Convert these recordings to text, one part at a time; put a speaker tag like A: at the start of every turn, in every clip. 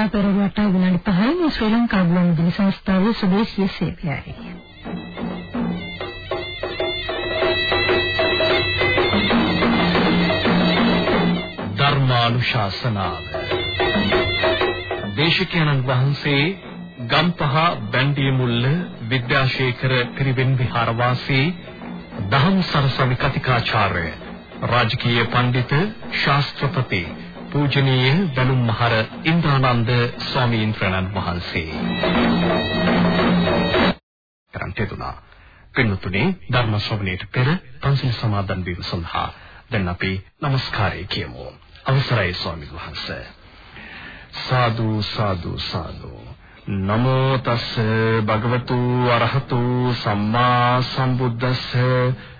A: සඳහා පෙරවට විනාඩි 5යි මේ ශ්‍රී ලංකා ගුවන්විදුලි සංස්ථාවේ සුදේශීය සේවයයි.
B: ධර්මානුශාසනාව දේශකයන්න් වහන්සේ ගම්පහ බැන්දිය මුල්ල විද්‍යාශේඛර ත්‍රිවෙන් විහාරවාසී දහම් සරසවි කතිකාචාර්ය රාජකීය පඬිත ශාස්ත්‍රපති පූජනීය බැලුම් මහර ඉන්ද්‍රානන්ද ස්වාමීන් වහන්සේ. කරන්ටෙතුනා පින්තුනේ ධර්ම ශ්‍රවණයට පෙර පන්සල් සමාදන් වීම සඳහා දැන් අපි নমස්කාරය කියමු. අවසරයි ස්වාමීන් වහන්සේ. සාදු සාදු සාදු. නමෝ තස් භගවතු අරහතු සම්මා සම්බුද්දස්ස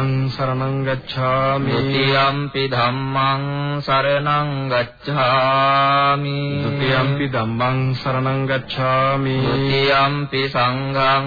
B: සංඝං සරණං ගච්ඡාමි
C: ဒ ුතියම්පි ධම්මං සරණං ගච්ඡාමි
B: ဒ ුතියම්පි ධම්මං සරණං ගච්ඡාමි
C: ဒ ුතියම්පි සංඝං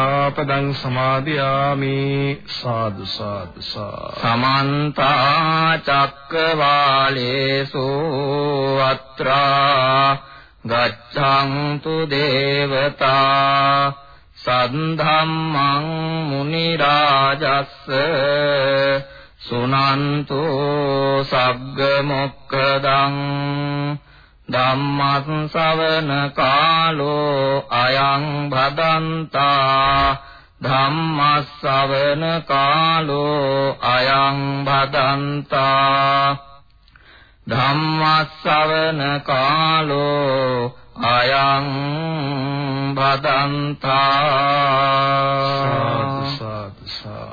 B: සික්ඛාපදං සමාදියාමි. සාදු සාදු.
C: සමන්ත චක්කවාලේසු අත්‍රා ගච්ඡන්තු දේවතා සද්ධම්මං මුනි රාජස්ස සුනන්තු සග්ග මොක්ඛදං ධම්මත් ශවන කාලෝ අයං භදන්තා ධම්මස්සවන කාලෝ අයං භදන්තා ධම්මස්සවන කාලෝ අයං බදන්තා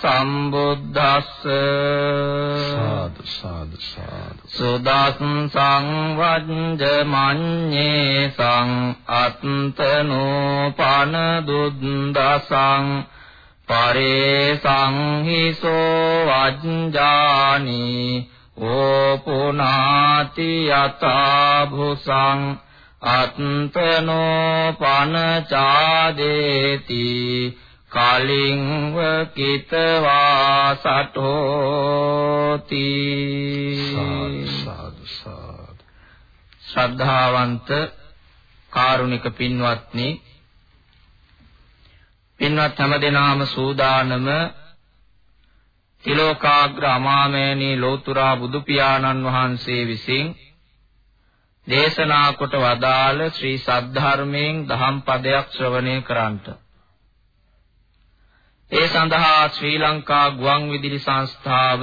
C: සම්බුද්දස්ස
B: සාදු සාදු සාදු.
C: සුදස්සං වජ්ජමඤ්ඤේ සං අත්තනෝ පන දුද්දසං පරේ සංහිසෝ වජ්ජානි ඕපුනාති යතා භුසං අත්තනෝ පනචාදේති කලින්ව කිතවා සටෝති
B: සාදු සාදු
C: ශ්‍රද්ධාවන්ත කාරුණික පින්වත්නි පින්වත් හැමදෙනාම සූදානම තිලෝකාග්‍ර අමාමෑණී ලෝතුරා බුදු පියාණන් වහන්සේ විසින් දේශනා කොට වදාළ ශ්‍රී සද්ධර්මයෙන් දහම් පදයක් ශ්‍රවණය කරන්ට. ඒ සඳහා ශ්‍රී ලංකා ගුවන් විදුලි සංස්ථාව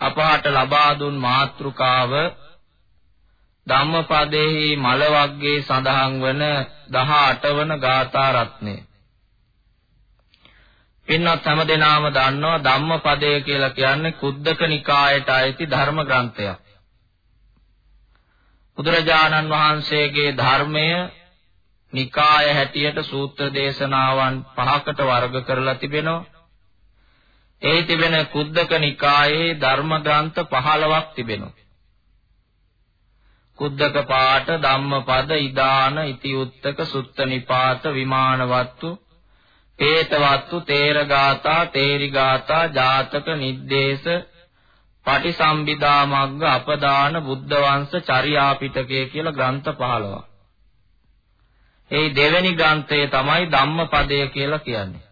C: අපහට ලබා දුන් මාතෘකාව ධම්මපදයේ මල වර්ගයේ සඳහන් වන 18 වන ගාථා රත්නය. පින්වත් හැමදෙනාම දන්නවා ධම්මපදය කියලා කියන්නේ කුද්දක නිකායට අයිති ධර්ම ග්‍රන්ථයක්. බුදුරජාණන් වහන්සේගේ ධර්මය නිකාය හැටියට සූත්‍ර දේශනාවන් පහකට වර්ග කරලා තිබෙනවා. ඒ තිබෙන කුද්දක නිකායේ ධර්ම ග්‍රන්ථ 15ක් තිබෙනවා. කුද්දක පාඨ ධම්මපද ඉදාන ඉතිඋත්තක සුත්ත නිපාත විමානවත්තු හේතවත්තු තේරගාතා තේරිගාතා ජාතක නිද්දේශ පටිසම්භිදා මග්ග අපදාන බුද්ධ වංශ චර්යා පිටකය කියලා ග්‍රන්ථ 15ක්. ඒ දෙවෙනි ග්‍රන්ථය තමයි ධම්මපදය කියලා කියන්නේ.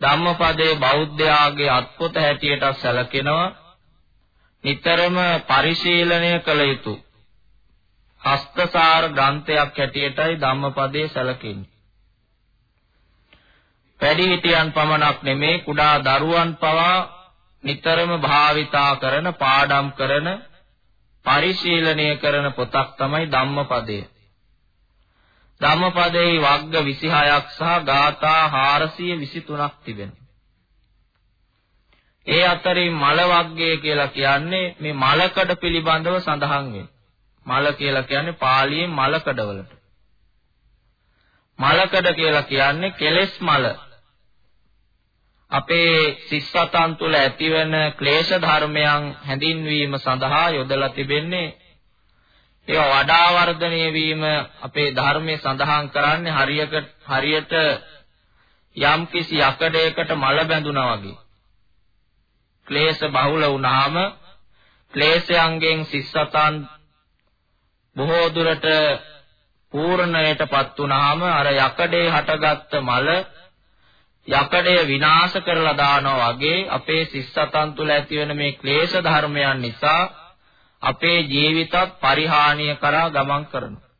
C: ධම්මපදයේ බෞද්ධයාගේ අත්පොත හැටියට සැලකෙනවා නිතරම පරිශීලනය කළ යුතු හස්තසාර ග්‍රන්ථයක් හැටියටයි ධම්මපදයේ සැලකෙන්නේ. වැඩිහිටියන් පමණක් නෙමේ කුඩා දරුවන් පවා නිතරම භාවිතා කරන පාඩම් කරන පරිශීලනය කරන පොතක් තමයි ධම්මපදය. ධම්මපදයේ වග්ග 26ක් සහ ගාථා 423ක් තිබෙනවා. ඒ අතරින් මල වග්ගය කියලා කියන්නේ මේ මලකඩ පිළිබඳව සඳහන් වෙන්නේ. මල කියලා කියන්නේ පාලියෙන් මලකඩවලට. මලකඩ කියලා කියන්නේ කෙලෙස් මල. අපේ සිස්සතන් තුළ ඇතිවන ක්ලේශ ධර්මයන් හැඳින්වීම සඳහා යොදලා තිබෙන්නේ ඒවා වඩා වර්ධනය වීම අපේ ධර්මයේ සඳහන් කරන්නේ හරියට හරියට යම් කිසි යකඩයකට මල බැඳුනා වගේ. ක්ලේශ බහුල වුණාම ක්ලේශයන්ගෙන් සිස්සතන් බොහෝ දුරට පූර්ණයටපත් වුණාම අර යකඩේ හටගත්ත මල යකඩය විනාශ කරලා දානවා වගේ අපේ සිස්සතන් තුළ ඇතිවන මේ ක්ලේශ ධර්මයන් නිසා අපේ ජීවිතත් පරිහානිය කරා ගමන් කරනවා.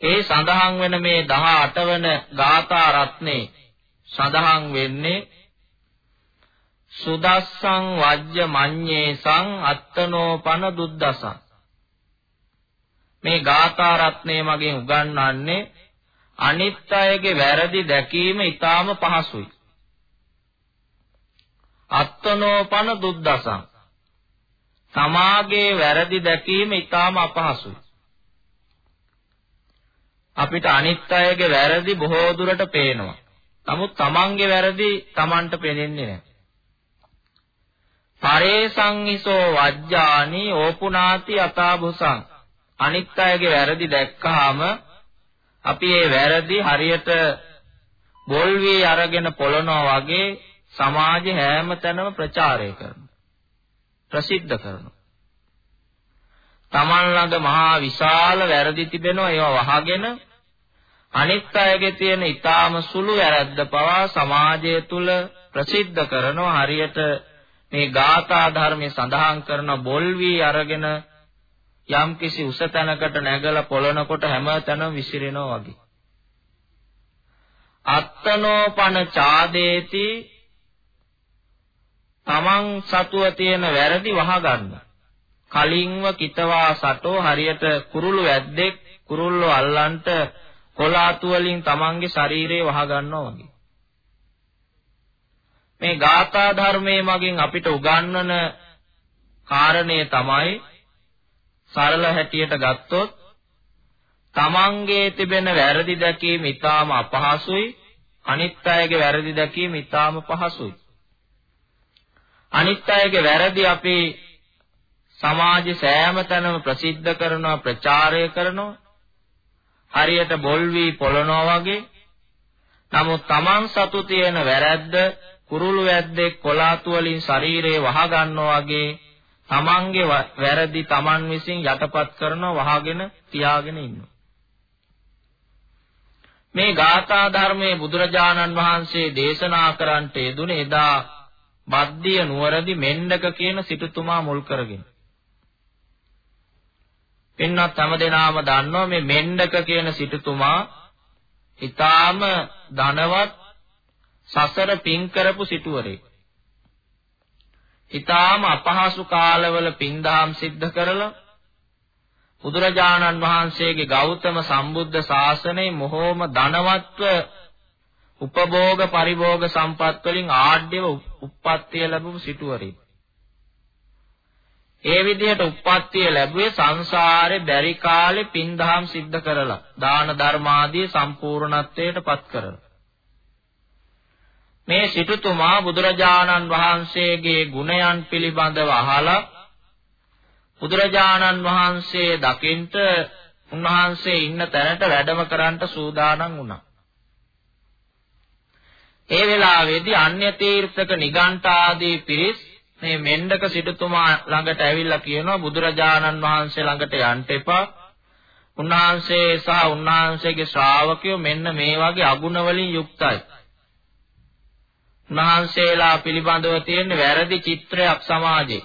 C: ඒ සඳහන් වෙන මේ 18 වන ගාථා රත්නේ සඳහන් වෙන්නේ සුදස්සං වජ්‍ය මඤ්ඤේසං අත්තනෝපන දුද්දසං. මේ ගාථා රත්නය මගෙන් උගන්වන්නේ අනිත් අයගේ වැරදි දැකීම ඊටාම පහසුයි. අත්තනෝපන දුද්දසං. තමාගේ වැරදි දැකීම ඊටාම අපහසුයි. අපිට අනිත් අයගේ වැරදි බොහෝ දුරට පේනවා. නමුත් තමන්ගේ වැරදි තමන්ට පේන්නේ නැහැ. පරේසංහිසෝ වජ්ජානි ඕපුනාති අතාබුසං අනිත් අයගේ වැරදි දැක්කහම අපි ඒ වැරදි හරියට බොල් වී අරගෙන පොළනවා වගේ සමාජ හැම තැනම ප්‍රචාරය කරනවා. ප්‍රසිද්ධ කරනවා. Taman ළඟ මහා විශාල වැරදි තිබෙනවා ඒවා වහගෙන අනිත් අයගේ තියෙන ඊටාම සුළු වැරද්ද පවා සමාජය තුල ප්‍රසිද්ධ කරනවා හරියට මේ ගාථා ධර්මයේ සඳහන් කරන බොල් වී අරගෙන යම් කිසි උස තැනකට නැගලා පොළනකොට හැම තැනම විසිරෙනවා වගේ අත්තනෝපන චාදේති තමන් සතුව තියෙන වැරදි වහගන්න. කලින්ව කිතවා සටෝ හරියට කුරුළු වැද්දෙක් කුරුල්ලෝ අල්ලන්ට කොලාතු වලින් තමන්ගේ ශරීරය වහගන්නවා වගේ. මේ ගාථා ධර්මයේ මගින් අපිට උගන්වන කාරණය තමයි සරල හැටියට ගත්තොත් තමන්ගේ තිබෙන වැරදි දැකීම ඊටාම අපහසුයි අනිත් අයගේ වැරදි දැකීම ඊටාම පහසුයි අනිත් අයගේ වැරදි අපි සමාජ සෑම තැනම ප්‍රසිද්ධ කරනවා ප්‍රචාරය කරනවා හරියට බොල් වී පොළනවා වගේ නමුත් Taman සතු තියෙන වැරැද්ද කුරුළු වැද්දෙක් කොලාතු වලින් ශරීරේ වහ ගන්නවා වගේ තමන්ගේ වැරදි තමන් විසින් යටපත් කරනව වහගෙන තියාගෙන ඉන්නවා. මේ ගාථා ධර්මයේ බුදුරජාණන් වහන්සේ දේශනා කරන්නට යෙදුනේ එදා බද්දිය නුවරදි මෙණ්ඩක කියන සිටුතුමා මුල් කරගෙන. පින්වත් හැමදෙනාම දන්නවා මේ මෙණ්ඩක කියන සිටුතුමා ඊටාම ධනවත් සසර පින් කරපු සිටුවරේ. ඊටාම අපහසු කාලවල පින්දහම් සිද්ධ කරලා බුදුරජාණන් වහන්සේගේ ගෞතම සම්බුද්ධ ශාසනයේ මොහොම ධනවත්ව උපභෝග පරිභෝග සම්පත් වලින් ආඩ්‍යව උප්පත්තිය ලැබුණු සිටුවරේ. ඒ විදිහට උප්පත්තිය ලැබුවේ සංසාරේ බැරි කාලේ පින්දහම් සිද්ධ කරලා දාන ධර්ම ආදී සම්පූර්ණත්වයට පත් කරලා මේ සිටුතුමා බුදුරජාණන් වහන්සේගේ ගුණයන් පිළිබඳව අහලා බුදුරජාණන් වහන්සේ දකින්ට උන්වහන්සේ ඉන්න තැනට වැඩම කරන්නට සූදානම් වුණා. ඒ වෙලාවේදී අන්‍ය තීර්ථක නිගණ්ඨ ආදී පිරිස් මේ මෙණ්ඩක සිටුතුමා ළඟට ඇවිල්ලා කියනවා බුදුරජාණන් වහන්සේ ළඟට යන්න එපා. උන්වහන්සේ සහ උන්වහන්සේගේ ශ්‍රාවකයෝ මෙන්න මේ වගේ අගුණ වලින් යුක්තයි. උන්වහන්සේලා පිළිබඳව තියෙන වැරදි චිත්‍රයක් සමාජේ.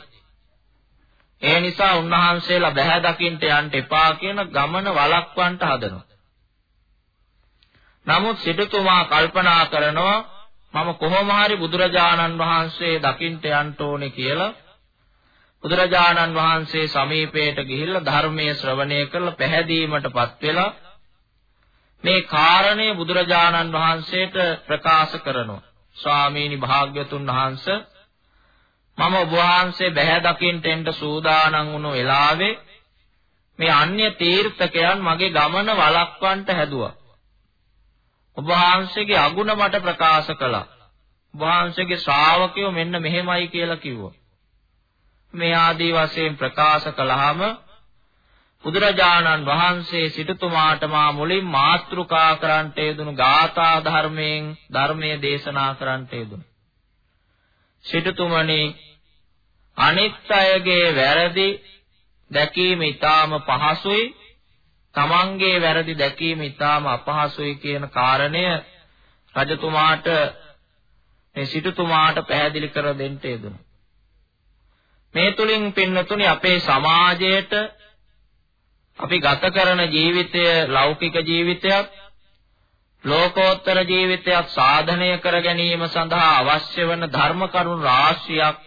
C: ඒ නිසා උන්වහන්සේලා බැහැ දකින්ට යන්න එපා කියන ගමන වළක්වන්නට හදනවා. නමුත් සිටුතුමා කල්පනා කරනවා මම කොහොම හරි බුදුරජාණන් වහන්සේ දකින්ට යන්න ඕනේ කියලා. බුදුරජාණන් වහන්සේ සමීපයට ගිහිල්ලා ධර්මයේ ශ්‍රවණය කරලා පැහැදීමටපත් වෙලා මේ කාරණය බුදුරජාණන් වහන්සේට ප්‍රකාශ කරනවා. ස්වාමීනි භාග්‍යතුන් වහන්සේ මම ඔබ වහන්සේ බැහැ දකින්ට එන්න සූදානම් වුණු වෙලාවේ මේ අන්‍ය තීර්ථකයන් මගේ ගමන වළක්වන්නට හැදුවා. ඔබ වහන්සේගේ අගුණ මට ප්‍රකාශ කළා. ඔබ වහන්සේගේ ශ්‍රාවකයෝ මෙන්න මෙහෙමයි කියලා කිව්වා. මේ ආදී වශයෙන් ප්‍රකාශ කළාම බුදුරජාණන් වහන්සේ සිටුතුමාට මා මුලින් මාත්‍රුකා කරන්ට යෙදුණු ගාථා ධර්මයෙන් ධර්මයේ දේශනා කරන්ට යෙදුණු. සිටුතුමනි අනිත් අයගේ වැරදි දැකීම ඊටාම පහසුයි තමන්ගේ වැරදි දැකීම ඉතාම අපහසුයි කියන කාරණය රජතුමාට මේ සිටුතුමාට පැහැදිලි කර දෙන්න යෙදුණා. මේ තුලින් පින්නතුනි අපේ සමාජයට අපි ගත කරන ජීවිතය ලෞකික ජීවිතයක් ලෝකෝත්තර ජීවිතයක් සාධනය කර ගැනීම සඳහා අවශ්‍ය වන ධර්ම කරුණු රාශියක්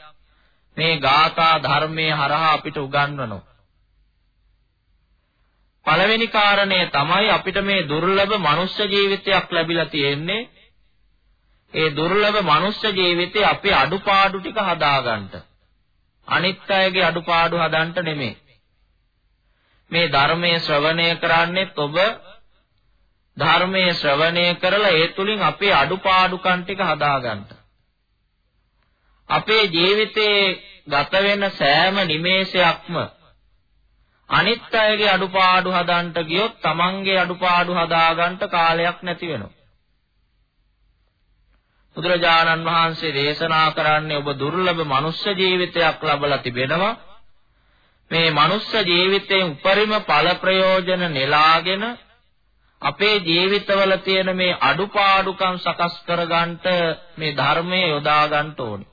C: මේ ගාථා ධර්මයේ හරහා අපිට උගන්වනවා. පළවෙනි කාරණය තමයි අපිට මේ දුර්ලභ මනුෂ්‍ය ජීවිතයක් ලැබිලා තියෙන්නේ. ඒ දුර්ලභ මනුෂ්‍ය ජීවිතේ අපේ අඩුපාඩු ටික හදාගන්න. අනිත් අයගේ අඩුපාඩු හදන්න නෙමෙයි. මේ ධර්මයේ ශ්‍රවණය කරන්නේත් ඔබ ධර්මයේ ශ්‍රවණය කරලා ඒ තුලින් අපේ අඩුපාඩුකම් ටික හදාගන්න. අපේ ජීවිතේ ගත වෙන සෑම නිමේෂයක්ම අනිත් අයගේ අඩුපාඩු හදන්න ගියොත් තමන්ගේ අඩුපාඩු හදාගන්න කාලයක් නැති වෙනවා. බුදුරජාණන් වහන්සේ දේශනා කරන්නේ ඔබ දුර්ලභ මනුෂ්‍ය ජීවිතයක් ලබලා තිබෙනවා. මේ මනුෂ්‍ය ජීවිතයෙන් උපරිම ඵල ප්‍රයෝජන නෙලාගෙන අපේ ජීවිතවල තියෙන මේ අඩුපාඩුකම් සකස් කරගන්න මේ ධර්මයේ යොදා ගන්න ඕනේ.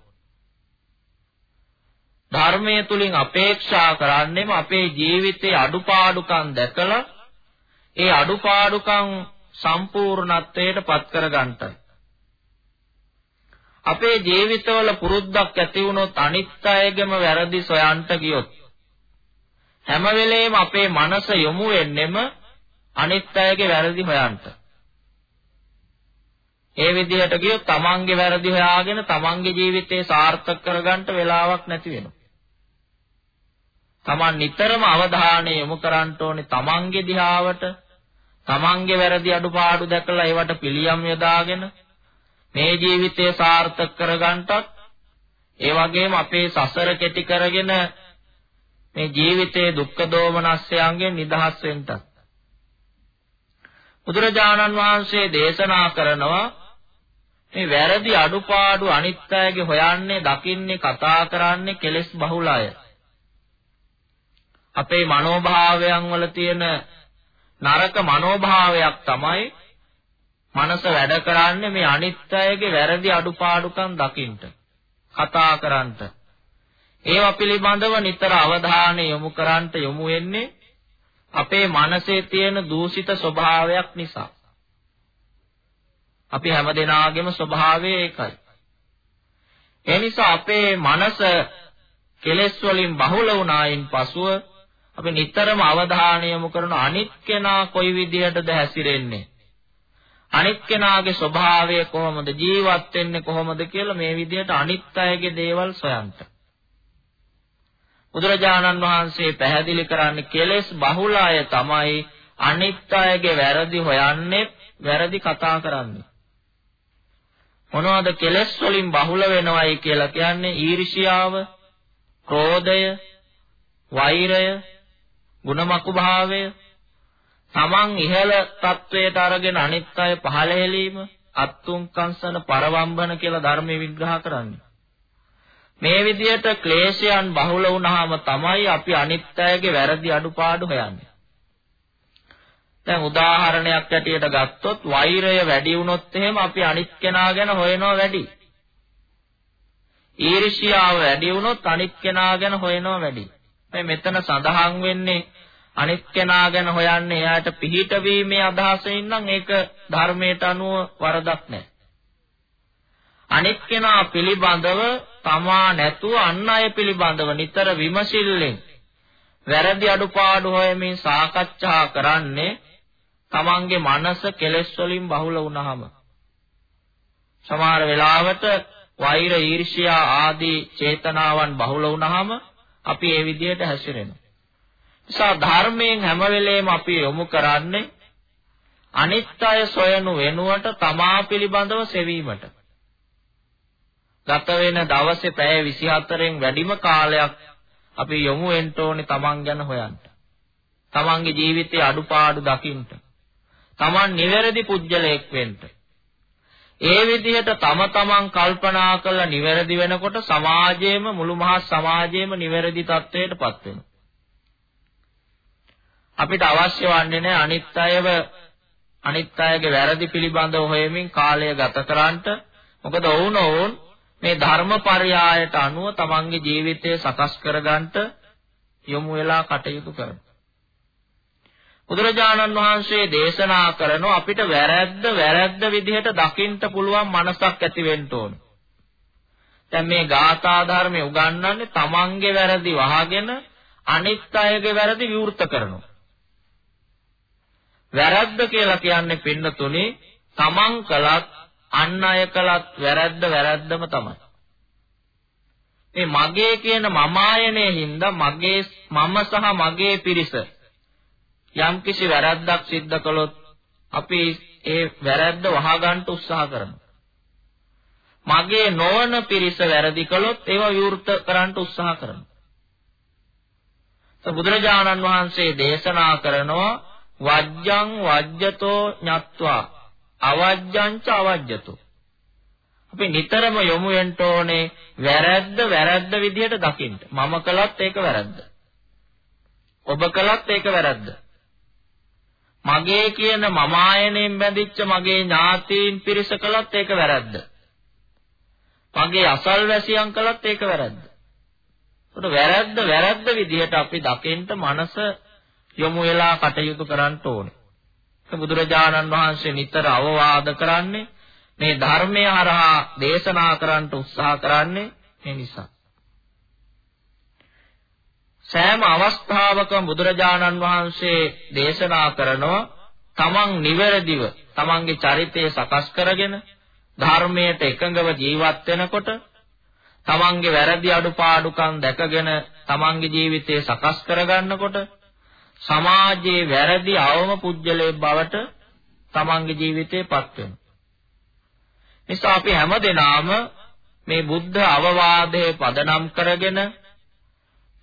C: ධර්මයේ තුලින් අපේක්ෂා කරන්නේම අපේ ජීවිතයේ අඩුපාඩුකම් දැකලා ඒ අඩුපාඩුකම් සම්පූර්ණත්වයට පත් කරගන්නයි. අපේ ජීවිතවල පුරුද්දක් ඇති වුණොත් අනිත් අයගෙම වැරදි සොයන්ට ගියොත් හැම වෙලේම අපේ මනස යොමු වෙන්නෙම අනිත් අයගේ වැරදි හොයන්ට. ඒ විදිහට ගියොත් තමන්ගේ වැරදි හොයාගෙන තමන්ගේ ජීවිතේ සාර්ථක කරගන්න වෙලාවක් නැති වෙනවා. Taman නිතරම අවධානය යොමු කරන්න ඕනේ තමන්ගේ දිහාවට තමන්ගේ වැරදි අඩුපාඩු දැකලා ඒවට පිළියම් යොදාගෙන මේ ජීවිතය සාර්ථක කරගන්නටත් ඒ වගේම අපේ සසර කෙටි කරගෙන මේ ජීවිතයේ දුක්ඛ දෝමනස්යන්ගෙන් නිදහස් වෙන්නත් බුදුරජාණන් වහන්සේ දේශනා කරනවා මේ වැරදි අඩුපාඩු අනිත් අයගේ හොයන්නේ දකින්නේ කතා කරන්නේ කෙලෙස් බහුල අය අපේ මනෝභාවයන් වල තියෙන නරක මනෝභාවයක් තමයි මනස වැඩ කරන්නේ මේ අනිත් අයගේ වැරදි අඩුපාඩුකම් දකින්න කතා කරන්නට ඒවා පිළිබඳව නිතර අවධානය යොමු කරන්නට යොමු වෙන්නේ අපේ මනසේ තියෙන දූෂිත ස්වභාවයක් නිසා. අපි හැමදෙනාගේම ස්වභාවය ඒකයි. ඒ නිසා අපේ මනස කෙලෙස් වලින් බහුල වුණායින් පසුව අපි නිතරම අවධානය යොමු කරන අනිත් කෙනා කොයි විදිහටද හැසිරෙන්නේ? අනිත් කෙනාගේ ස්වභාවය කොහොමද? ජීවත් වෙන්නේ කොහොමද කියලා මේ විදිහට අනිත් අයගේ දේවල් සොයන්ට බුදුරජාණන් වහන්සේ පැහැදිලි කරන්නේ කෙලෙස් බහුල අය තමයි අනිත් අයගේ වැරදි හොයන්නේ වැරදි කතා කරන්නේ. මොනවද කෙලෙස් වලින් බහුල වෙනවයි කියලා කියන්නේ? ඊර්ෂියාව, ක්‍රෝධය, වෛරය, ಗುಣමකු භාවය, තමන් ඉහළ තත්වයට අරගෙන අනිත් අය පහළ හෙලීම, අත්තුන් කංසන පරවම්බන කියලා ධර්මයේ විග්‍රහ කරන්නේ. මේ විදිහට ක්ලේශයන් බහුල වුණාම තමයි අපි අනිත් අයගේ වැරදි අඩුපාඩු හොයන්නේ. දැන් උදාහරණයක් ඇටියට ගත්තොත් වෛරය වැඩි වුණොත් එහෙම අපි අනිත් කෙනා ගැන හොයනවා වැඩි. ඊර්ෂියාව වැඩි වුණොත් අනිත් කෙනා ගැන හොයනවා වැඩි. මේ මෙතන සඳහන් වෙන්නේ අනිත් කෙනා ගැන හොයන්නේ එයාට පිහිට වීමේ අදහසින් නම් ඒක ධර්මයට අනුව වරදක් නැහැ. අනිත් කෙනා පිළිබඳව තමා නැතුව අන් අය පිළිබඳව නිතර විමසිල්ලෙන් වැරදි අඩුපාඩු හොයමින් සාකච්ඡා කරන්නේ තමන්ගේ මනස කෙලෙස් වලින් බහුල වුණාම සමහර වෙලාවට වෛර ඊර්ෂ්‍යා ආදී චේතනාවන් බහුල වුණාම අපි ඒ විදිහට හැසිරෙනවා. නිසා ධර්මයෙන් හැම වෙලේම අපි යොමු කරන්නේ අනිත්‍ය සොයනු වෙනුවට තමා පිළිබඳව සෙවීමට. ගත වෙන දවසේ පැය 24න් වැඩිම කාලයක් අපි යොමු වෙන්න ඕනේ තමන් ගැන හොයන්න. තමන්ගේ ජීවිතයේ අඩුපාඩු දකින්න. Taman නිවැරදි පුජ්‍යලයක් වෙන්න. ඒ විදිහට තම තමන් කල්පනා කරලා නිවැරදි වෙනකොට සමාජයේම මුළු මහත් සමාජයේම නිවැරදි තත්වයටපත් වෙනවා. අපිට අවශ්‍ය වන්නේ නැහැ අනිත් අයව අනිත් අයගේ වැරදි පිළිබඳව හොයමින් කාලය ගත කරන්නට. මොකද ඔවුන් ඔවුන් මේ ධර්මපරයායට අනුව තමන්ගේ ජීවිතය සකස් කරගන්නට යොමු වෙලා කටයුතු කරනවා. බුදුරජාණන් වහන්සේ දේශනා කරන අපිට වැරැද්ද වැරැද්ද විදිහට දකින්න පුළුවන් මනසක් ඇති වෙන්න ඕන. දැන් මේ ගාථා ධර්මයේ උගන්වන්නේ තමන්ගේ වැරදි වහගෙන අනිත් අයගේ වැරදි විවෘත කරනවා. වැරද්ද කියලා කියන්නේ පින්නතුනේ තමන් කළත් අන් අය කළත් වැරද්ද වැරද්දම තමයි. මේ මගේ කියන මම ආයනයේ හින්දා මගේ මම සහ මගේ පිරිස යම්කිසි වැරැද්දක් සිද්ධ කළොත් අපි ඒ වැරැද්ද වහගන්න උත්සාහ කරනවා. මගේ නොවන පිරිස වැරදි කළොත් ඒව විවෘත කරන්න උත්සාහ කරනවා. බුදුරජාණන් වහන්සේ දේශනා කරනවා වජ්ජං වජ්ජතෝ ඤත්වා අවජ්ජං ච අවජ්ජතෝ අපි නිතරම යොමු වෙන්න ඕනේ වැරද්ද වැරද්ද විදිහට දකින්න. මම කළත් ඒක වැරද්ද. ඔබ කළත් ඒක වැරද්ද. මගේ කියන මම ආයනෙන් බැඳිච්ච මගේ ඥාතීන් පිරිස කළත් ඒක වැරද්ද. මගේ අසල්වැසියන් කළත් ඒක වැරද්ද. ඒකට වැරද්ද වැරද්ද විදිහට අපි දකින්න මනස යොමු වෙලා කටයුතු කරන්න ඕනේ. බුදුරජාණන් වහන්සේ නිතර අවවාද කරන්නේ මේ ධර්මය හරහා දේශනා කරන්න උත්සාහ කරන්නේ මේ නිසා. සෑම අවස්ථාවකම බුදුරජාණන් වහන්සේ දේශනා කරනවා තමන් නිවැරදිව තමන්ගේ චරිතය සකස් කරගෙන ධර්මයට එකඟව ජීවත් වෙනකොට තමන්ගේ වැරදි අඩුපාඩුකම් දැකගෙන තමන්ගේ ජීවිතය සකස් කරගන්නකොට සමාජයේ වැරදි අවම පුජ්‍යලේ බවට තමන්ගේ ජීවිතේපත් වෙනවා. නිසා අපි හැමදෙනාම මේ බුද්ධ අවවාදයේ පදනම් කරගෙන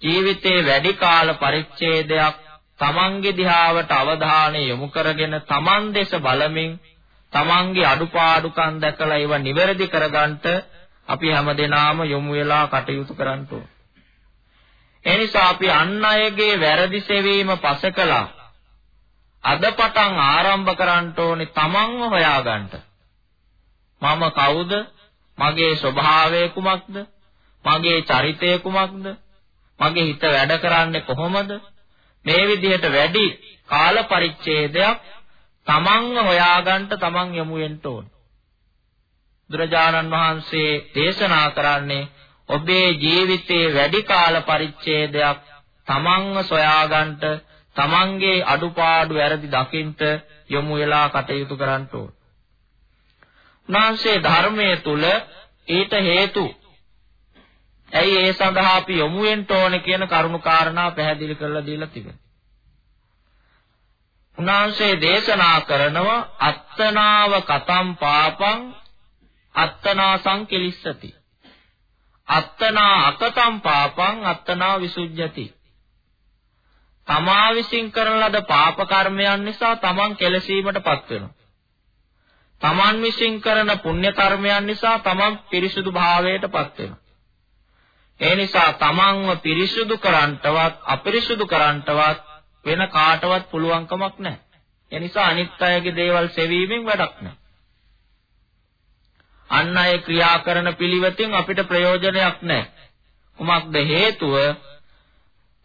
C: ජීවිතේ වැඩි කාල පරිච්ඡේදයක් තමන්ගේ දිහාවට අවධානය යොමු කරගෙන තමන් දෙස බලමින් තමන්ගේ අඩුපාඩුකම් දැකලා ඒවා නිවැරදි කරගන්නට අපි හැමදෙනාම යොමු වෙලා කටයුතු කරන්න ඒ නිසා අපි අන් අයගේ වැරදි සෙවීම පසකලා අද පටන් ආරම්භ කරන්න ඕනේ තමන්ව හොයාගන්න. මම කවුද? මගේ ස්වභාවය කුමක්ද? මගේ චරිතය කුමක්ද? මගේ හිත වැඩ කරන්නේ කොහොමද? මේ විදිහට වැඩි කාල පරිච්ඡේදයක් තමන්ව හොයාගන්න තමන් යමු වෙන්න ඕන. බුදුරජාණන් වහන්සේ දේශනා කරන්නේ ඔබේ ජීවිතයේ වැඩි කාල පරිච්ඡේදයක් තමන්ව සොයාගන්න තමන්ගේ අඩුපාඩු වැරදි දකින්ට යොමු වෙලා කටයුතු කරන්න ඕන. උන්වහන්සේ ධර්මයේ තුල ඊට හේතු ඇයි ඒ සඳහා අපි යොමු වෙන්න ඕනේ කියන කරුණු කාරණා පැහැදිලි කරලා දීලා තිබෙනවා. උන්වහන්සේ දේශනා කරනවා අත්තනාව කතම් පාපං අත්තනා සංකිලිස්සති. අත්තනා අකතම් පාපං අත්තනා විසුද්ධති. තමා විසින් කරන ලද පාප කර්මයන් නිසා තමන් කෙලසීමටපත් වෙනවා. තමන් විසින් කරන පුණ්‍ය කර්මයන් නිසා තමන් පිරිසුදු භාවයටපත් වෙනවා. ඒ නිසා තමන්ව පිරිසුදු කරන්නටවත් අපිරිසුදු කරන්නටවත් වෙන කාටවත් පුළුවන්කමක් නැහැ. ඒ නිසා අනිත් අයගේ දේවල් සෙවීමෙන් වැඩක් නැහැ. අන් අය ක්‍රියා කරන පිළිවෙතින් අපිට ප්‍රයෝජනයක් නැහැ. කුමක්ද හේතුව?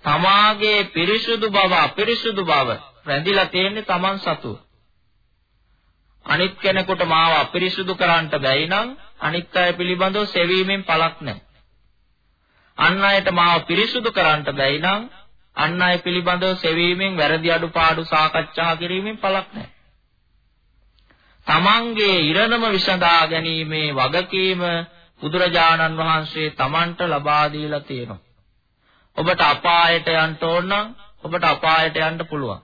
C: තමාගේ පිරිසුදු බව අපිරිසුදු බව රැඳිලා තියෙන්නේ Taman සතුව. අනිත් කෙනෙකුට මාව අපිරිසුදු කරන්නට බැයි නම් අනිත් අය පිළිබඳව සෙවීමෙන් පළක් නැහැ. අන් අයට මාව පිරිසුදු කරන්නට බැයි නම් අන් අය පිළිබඳව සෙවීමෙන් වැරදි අඩුපාඩු සාකච්ඡා කිරීමෙන් පළක් නැහැ. තමන්ගේ ඉරණම විසඳා ගැනීමේ වගකීම බුදුරජාණන් වහන්සේ තමන්ට ලබා දීලා තියෙනවා. ඔබට අපායට යන්න ඕන නම් ඔබට අපායට යන්න පුළුවන්.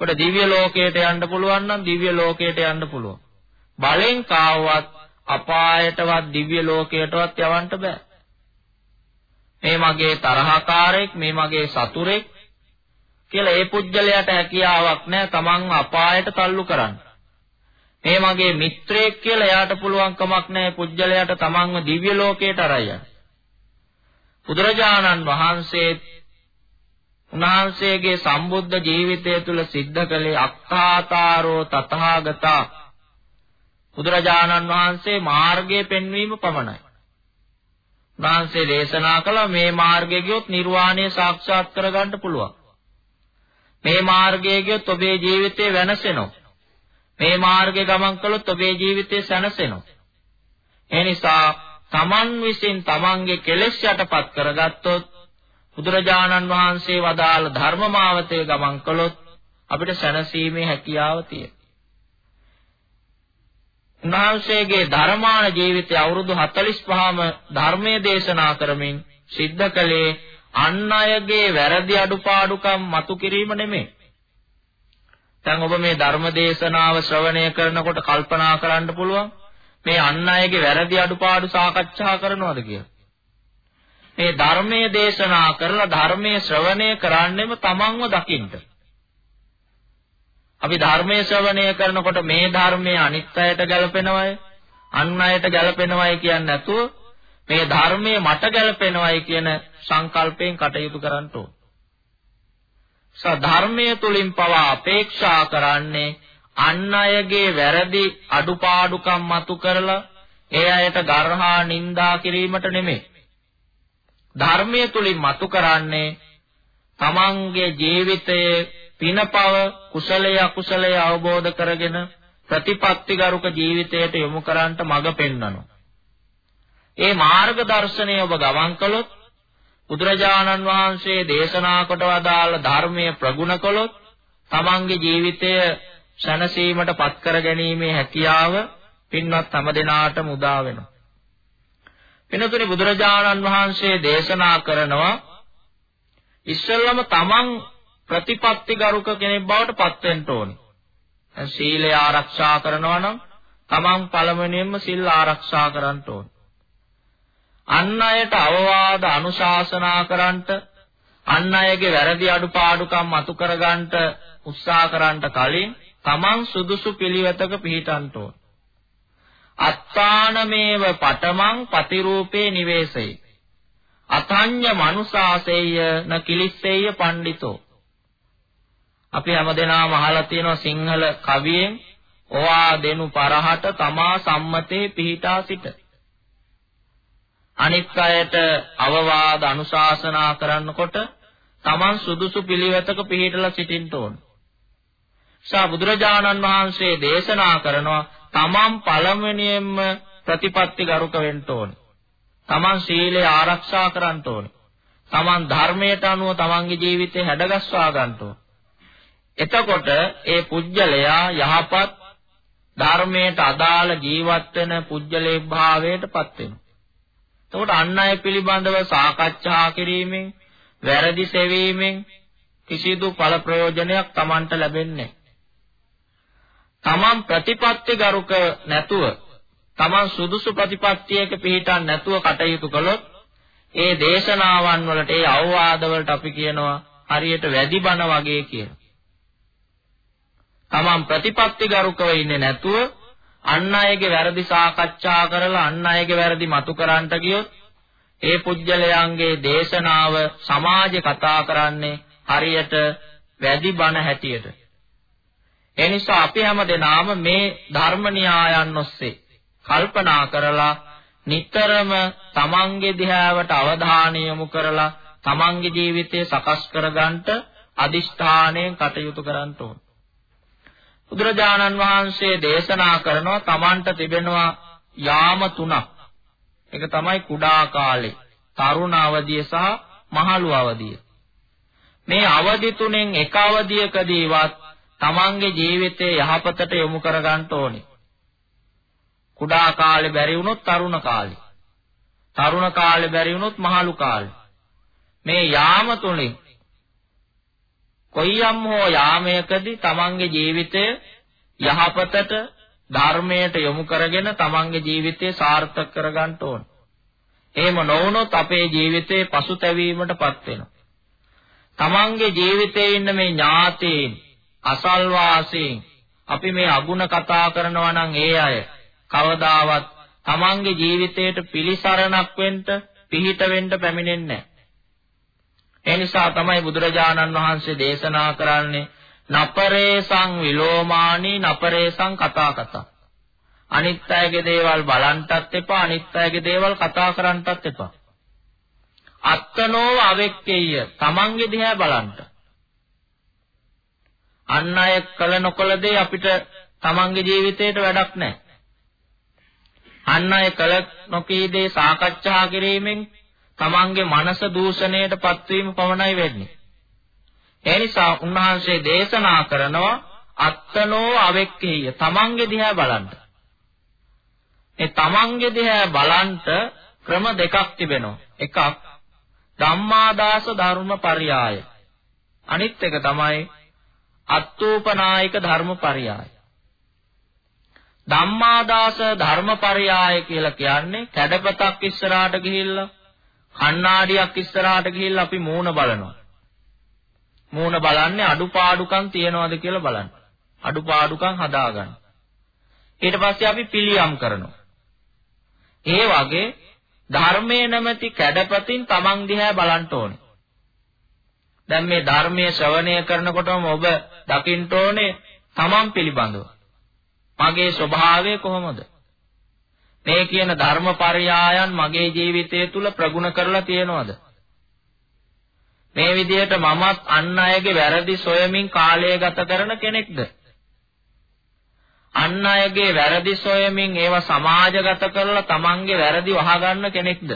C: ඔබට දිව්‍ය ලෝකයට යන්න පුළුවන් නම් දිව්‍ය ලෝකයට යන්න පුළුවන්. බලෙන් කාවවත් අපායටවත් දිව්‍ය ලෝකයටවත් යවන්න බෑ. මේ මගේ තරහකාරයෙක් මේ මගේ සතුරෙක් කියලා ඒ පුජ්‍යලයට හැකියාවක් නැහැ තමන්ව අපායට තල්ලු කරන්න. මේ මගේ මිත්‍රයෙක් කියලා එයාට පුළුවන් කමක් නැහැ පුජ්‍යලයට තමන්ව දිව්‍ය ලෝකයට අරයන්. බුදුරජාණන් වහන්සේ උන්වහන්සේගේ සම්බුද්ධ ජීවිතය තුළ සිද්ධ කළේ අක්ඛාතාරෝ තථාගතා බුදුරජාණන් වහන්සේ මාර්ගය පෙන්වීම පමණයි. උන්වහන්සේ දේශනා කළා මේ මාර්ගයේ ගියොත් නිර්වාණය සාක්ෂාත් කරගන්න පුළුවන්. මේ මාර්ගයේ ගියොත් ඔබේ ජීවිතේ වෙනසෙනවා. මේ මාර්ගේ ගමන් කළොත් ඔබේ ජීවිතේ සැනසෙනවා. ඒ නිසා තමන් විසින් තමන්ගේ කෙලෙස් යටපත් කරගත්තොත් බුදුරජාණන් වහන්සේ වදාළ ධර්ම මාවතේ ගමන් කළොත් අපිට සැනසීමේ හැකියාව තියෙනවා. උන්වහන්සේගේ ධර්මාන ජීවිතය අවුරුදු 45ම ධර්මයේ දේශනා කරමින් සිද්ධ කළේ අන් අයගේ වැරදි අඩුපාඩුකම් මතු කිරීම නෙමෙයි. දැන් ඔබ මේ ධර්ම දේශනාව ශ්‍රවණය කරනකොට කල්පනා කරන්න පුළුවන් මේ අන් අයගේ වැරදි අඩුපාඩු සාකච්ඡා කරනවද කියලා. මේ ධර්මයේ දේශනා කරලා ධර්මයේ ශ්‍රවණය කරන්නෙම තමන්ව දකින්න. අපි ධර්මයේ ශ්‍රවණය කරනකොට මේ ධර්මයේ අනිත් අයට ගැලපෙනවයි අන් අයට ගැලපෙනවයි කියන්නේ නැතුව මේ ධර්මයේ මට ගැලපෙනවයි කියන සංකල්පයෙන් කටයුතු කරන්න ඕන. සධර්මයේ තුලින් පවා අපේක්ෂා කරන්නේ අන් අයගේ වැරදි අඩුපාඩුකම් මතු කරලා ඒ අයට ගර්හා නිඳා කිරීමට නෙමෙයි. ධර්මයේ තුලින් මතු කරන්නේ තමන්ගේ ජීවිතයේ පිනපව කුසලයේ අකුසලයේ අවබෝධ කරගෙන ප්‍රතිපත්තිගරුක ජීවිතයට යොමු කරන්නට මඟ පෙන්වනවා. ඒ මාර්ග දර්ශනය ඔබ ගමන් කළොත් බුදුරජාණන් වහන්සේ දේශනා කොට වදාළ ධර්මයේ ප්‍රගුණ කළොත් තමන්ගේ ජීවිතය ශනසීමට පත් කර ගැනීමේ හැකියාව පින්වත් හැම දිනාටම උදා වෙනවා. වෙනතුනි බුදුරජාණන් වහන්සේ දේශනා කරනවා ඉස්සෙල්ලම තමන් ප්‍රතිපත්තිගරුක කෙනෙක් බවට පත් වෙන්න ඕනේ. සීලය ආරක්ෂා කරනවා නම් තමන් පළවෙනියෙන්ම සිල් ආරක්ෂා කරන්න ඕනේ. අන් අයට අවවාද අනුශාසනා කරන්නට අන් අයගේ වැරදි අඩුපාඩුකම් අතු කරගන්නට උත්සාහ කරන්නට කලින් තමන් සුදුසු පිළිවෙතක පිහිටන්ට ඕන. අත්තානමේව පඨමං පතිරූපේ නිවේසයි. අතඤ්ඤ මනුසාසෙය්‍ය න කිලිස්සෙය්‍ය පණ්ඩිතෝ අපි හැමදෙනාම අහලා තියෙනවා සිංහල කවියෙන් ඔවා දෙනු පරහට තමා සම්මතේ පිහිටා සිට අනිත් අයට අවවාද අනුශාසනා කරනකොට තමන් සුදුසු පිළිවෙතක පිළිහිටලා සිටින්න ඕන. සා බුදුරජාණන් වහන්සේ දේශනා කරනවා තමන් පළවෙනියෙන්ම ප්‍රතිපත්ති ගරුක වෙන්න ඕන. තමන් සීලය ආරක්ෂා කරන්න ඕන. තමන් ධර්මයට අනුව තමන්ගේ ජීවිතේ හැඩගස්වා ගන්න ඕන. එතකොට ඒ පුජ්‍යලයා යහපත් ධර්මයට අදාළ ජීවත් වෙන පුජ්‍යලේ භාවයටපත් වෙනවා. එතකොට අන් අය පිළිබඳව සාකච්ඡා කිරීමෙන් වැරදි සෙවීමෙන් කිසිදු ඵල ප්‍රයෝජනයක් Tamanට ලැබෙන්නේ තමන් ප්‍රතිපත්ති ගරුක නැතුව තමන් සුදුසු ප්‍රතිපත්තියක පිළිටන් නැතුව කටයුතු කළොත් ඒ දේශනාවන් වලට ඒ අවවාද වලට අපි කියනවා හරියට වැඩි බණ වගේ කියලා. තමන් ප්‍රතිපත්ති ගරුකව ඉන්නේ නැතුව අන් අයගේ වැරදි සාකච්ඡා කරලා අන් අයගේ වැරදි මතු කරන්නට ගියොත් ඒ පුජ්‍යලයන්ගේ දේශනාව සමාජේ කතා කරන්නේ හරියට වැඩි බණ හැටියට. ඒ නිසා අපි හැමදෙනාම මේ ධර්ම න්‍යායන් ඔස්සේ කල්පනා කරලා නිතරම තමන්ගේ දිහාවට අවධානය යොමු කරලා තමන්ගේ ජීවිතය සකස් කරගන්නට අදිෂ්ඨාණයෙන් කටයුතු කරන්න ඕන. බුදුරජාණන් වහන්සේ දේශනා කරනවා තමන්ට තිබෙනවා යාම තුනක්. ඒක තමයි කුඩා කාලේ, තරුණ අවදිය සහ මහලු අවදිය. මේ අවදි තුනෙන් එක අවදියකදීවත් තමන්ගේ ජීවිතයේ යහපතට යොමු කරගන්න ඕනේ. කුඩා කාලේ බැරි වුණොත් තරුණ කාලේ. තරුණ කාලේ බැරි වුණොත් මහලු කාලේ. මේ යාම තුලින් කොයියම් හෝ යාමයකදී තමන්ගේ ජීවිතය යහපතට ධර්මයට යොමු කරගෙන තමන්ගේ ජීවිතය සාර්ථක කරගන්න ඕන. එහෙම නොවුනොත් අපේ ජීවිතේ පසුතැවීමටපත් වෙනවා. තමන්ගේ ජීවිතේ ඉන්න මේ ඥාතීන් අසල්වාසීන් අපි මේ අගුණ කතා කරනවා නම් ඒ අය කවදාවත් තමන්ගේ ජීවිතයට පිළිසරණක් වෙන්න පිහිට වෙන්න පැමිණෙන්නේ නැහැ. ඒ නිසා තමයි බුදුරජාණන් වහන්සේ දේශනා කරන්නේ නපරේසං විලෝමානි නපරේසං කතා කතා. අනිත් අයගේ දේවල් බලන්ටත් එපා අනිත් අයගේ දේවල් කතා කරන්නටත් එපා. අත්තනෝව අවෙක්කෙය තමන්ගේ දිහා බලන්න. අන් අය කළ නොකළ දේ අපිට තමන්ගේ ජීවිතේට වැඩක් නැහැ. අන් අය කළ නොකී දේ සාකච්ඡා කිරීමෙන් තමන්ගේ මනස දූෂණයට පත්වීම පමණයි වෙන්නේ. ඒ නිසා උන්වහන්සේ දේශනා කරනවා අත්තනෝ අවෙක්කේය තමන්ගේ දිහා බලන්න. ඒ තමන්ගේ දිහා බලන්ට ක්‍රම දෙකක් තිබෙනවා. එකක් ධම්මාදාස ධර්ම පරියාය. අනිත් එක තමයි අත්තෝපනායක ධර්ම පරියාය. ධම්මාදාස ධර්ම පරියාය කියලා කියන්නේ කැඩපතක් ඉස්සරහට ගිහිල්ලා කණ්ණාඩියක් ඉස්සරහට ගිහිල්ලා අපි මූණ බලනවා. මූණ බලන්නේ අඩුපාඩුකම් තියනවාද කියලා බලන්න. අඩුපාඩුකම් හදාගන්න. ඊට පස්සේ අපි පිළියම් කරනවා. ඒ වගේ ධර්මයේ නැමැති කැඩපතින් Taman දිහා බලන්න ඕනේ. දැන් මේ ධර්මයේ ශ්‍රවණය කරනකොටම ඔබ දකින්න ඕනේ Taman පිළිබඳව. මගේ ස්වභාවය කොහොමද? මේ කියන ධර්මපරයායන් මගේ ජීවිතය තුල ප්‍රගුණ කරලා තියෙනවද? මේ විදිහට මමත් අන් අයගේ වැරදි සොයමින් කාලය ගත කරන කෙනෙක්ද? අන් අයගේ වැරදි සොයමින් ඒවා සමාජගත කරලා තමන්ගේ වැරදි වහගන්න කෙනෙක්ද?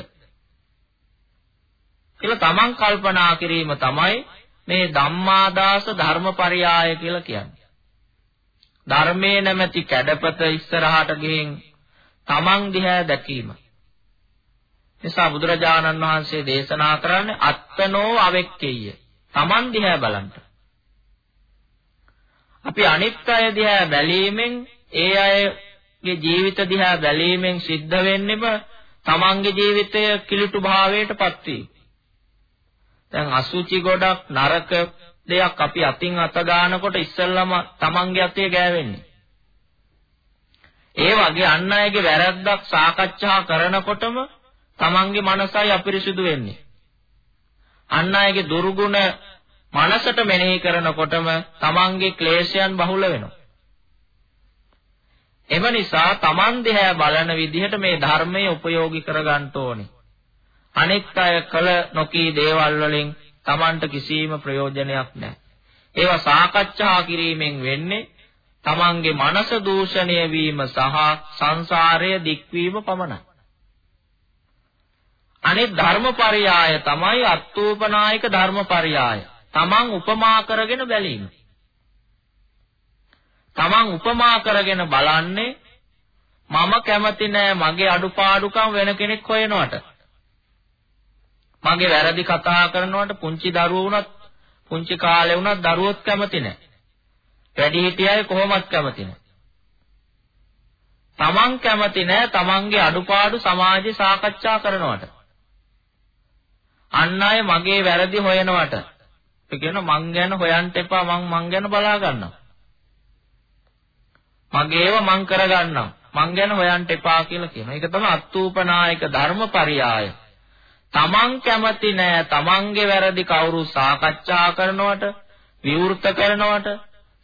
C: කියලා තමන් කල්පනා කිරීම තමයි මේ ධම්මාදාස ධර්මපරයාය කියලා කියන්නේ. ධර්මයේ නැමැති කැඩපත ඉස්සරහට ගිහින් තමන් දිහා දැකීම. නිසා බුදුරජාණන් වහන්සේ දේශනා කරන්නේ අත්තනෝ අවෙක්කෙය. තමන් දිහා බලන්න. අපි අනිත් අය දිහා බැලීමෙන් ඒ අයගේ ජීවිත දිහා බැලීමෙන් සිද්ධ වෙන්නේම තමන්ගේ ජීවිතය කිලුටු භාවයටපත් වී. දැන් අසුචි ගොඩක් නරක දෙයක් අපි අතින් අත ගන්නකොට ඉස්සෙල්ලම තමන්ගේ අතේ ගෑවෙන්නේ. ඒ වගේ අන් අයගේ වැරද්දක් සාකච්ඡා කරනකොටම තමන්ගේ මනසයි අපිරිසුදු වෙන්නේ. අන් අයගේ දුර්ගුණ මනසට මෙනෙහි කරනකොටම තමන්ගේ ක්ලේශයන් බහුල වෙනවා. එම නිසා තමන් දිහා බලන විදිහට මේ ධර්මයේ උපයෝගී කරගන්න ඕනේ. අනිත් අය කළ නොකී දේවල් වලින් තමන්ට කිසිම ප්‍රයෝජනයක් නැහැ. ඒවා සාකච්ඡා කිරීමෙන් වෙන්නේ තමන්ගේ මනස දූෂණය වීම සහ සංසාරය දික්වීම පමණයි. අනිත් ධර්මපරියාය තමයි අත්ූපනායක ධර්මපරියාය. තමන් උපමා කරගෙන බැලීම. තමන් උපමා කරගෙන බලන්නේ මම කැමති නෑ මගේ අඩුපාඩුකම් වෙන කෙනෙක් හොයනවට. මගේ වැරදි කතා කරනවට පුංචි දරුවෝ වුණත් පුංචි කාලේ වුණත් දරුවොත් කැමති නෑ. වැඩිහිටියයි කොහොමත් කැමති නෑ. තමන් කැමති නෑ තමන්ගේ අඩුපාඩු සමාජේ සාකච්ඡා කරනවට. අන් අය මගේ වැරදි හොයනවට. ඒ කියන මං ගැන හොයන්න එපා මං මං ගැන බලා ගන්නවා. මගේව මං කරගන්නම්. මං ගැන හොයන්න එපා කියලා කියනවා. ඒක තමයි අත්ූපනායක ධර්මපරියාය. තමන් කැමති නෑ තමන්ගේ වැරදි කවුරු සාකච්ඡා කරනවට, විවෘත කරනවට,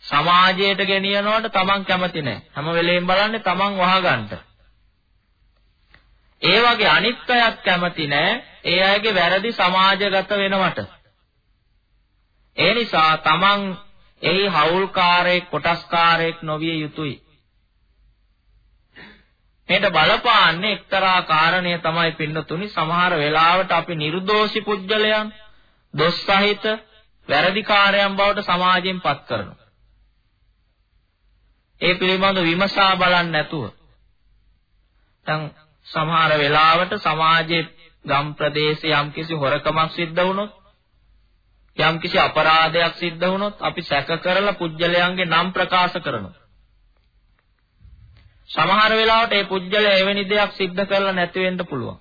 C: සමාජයට ගෙනියනවට තමන් කැමති නෑ. හැම වෙලෙම බලන්නේ තමන් වහගන්න. ඒ වගේ අනිත් අයත් කැමති නෑ ඒ අයගේ වැරදි සමාජගත වෙනවට. ඒ නිසා තමන් එහි හවුල්කාරයෙක් කොටස්කාරයෙක් නොවිය යුතුයි. මේට බලපාන්නේ එක්තරා කාරණය තමයි පින්නතුනි සමහර වෙලාවට අපි නිර්දෝෂි පුජ්‍යලයන් දොස් සහිත වැරදිකාරයන් බවට සමාජයෙන් පත් කරනවා. ඒ පිළිබඳ විමසා බලන්නේ නැතුව දැන් සමහර වෙලාවට සමාජයේ ගම් ප්‍රදේශයේ යම්කිසි හොරකමක් සිද්ධ වුණොත් යම්කිසි අපරාධයක් සිද්ධ වුණොත් අපි සැක කරලා පුජ්‍යලයන්ගේ නම් ප්‍රකාශ කරනවා. සමහර වෙලාවට මේ පුජ්‍යලය එවැනි දෙයක් සිද්ධ කරලා නැති වෙන්න පුළුවන්.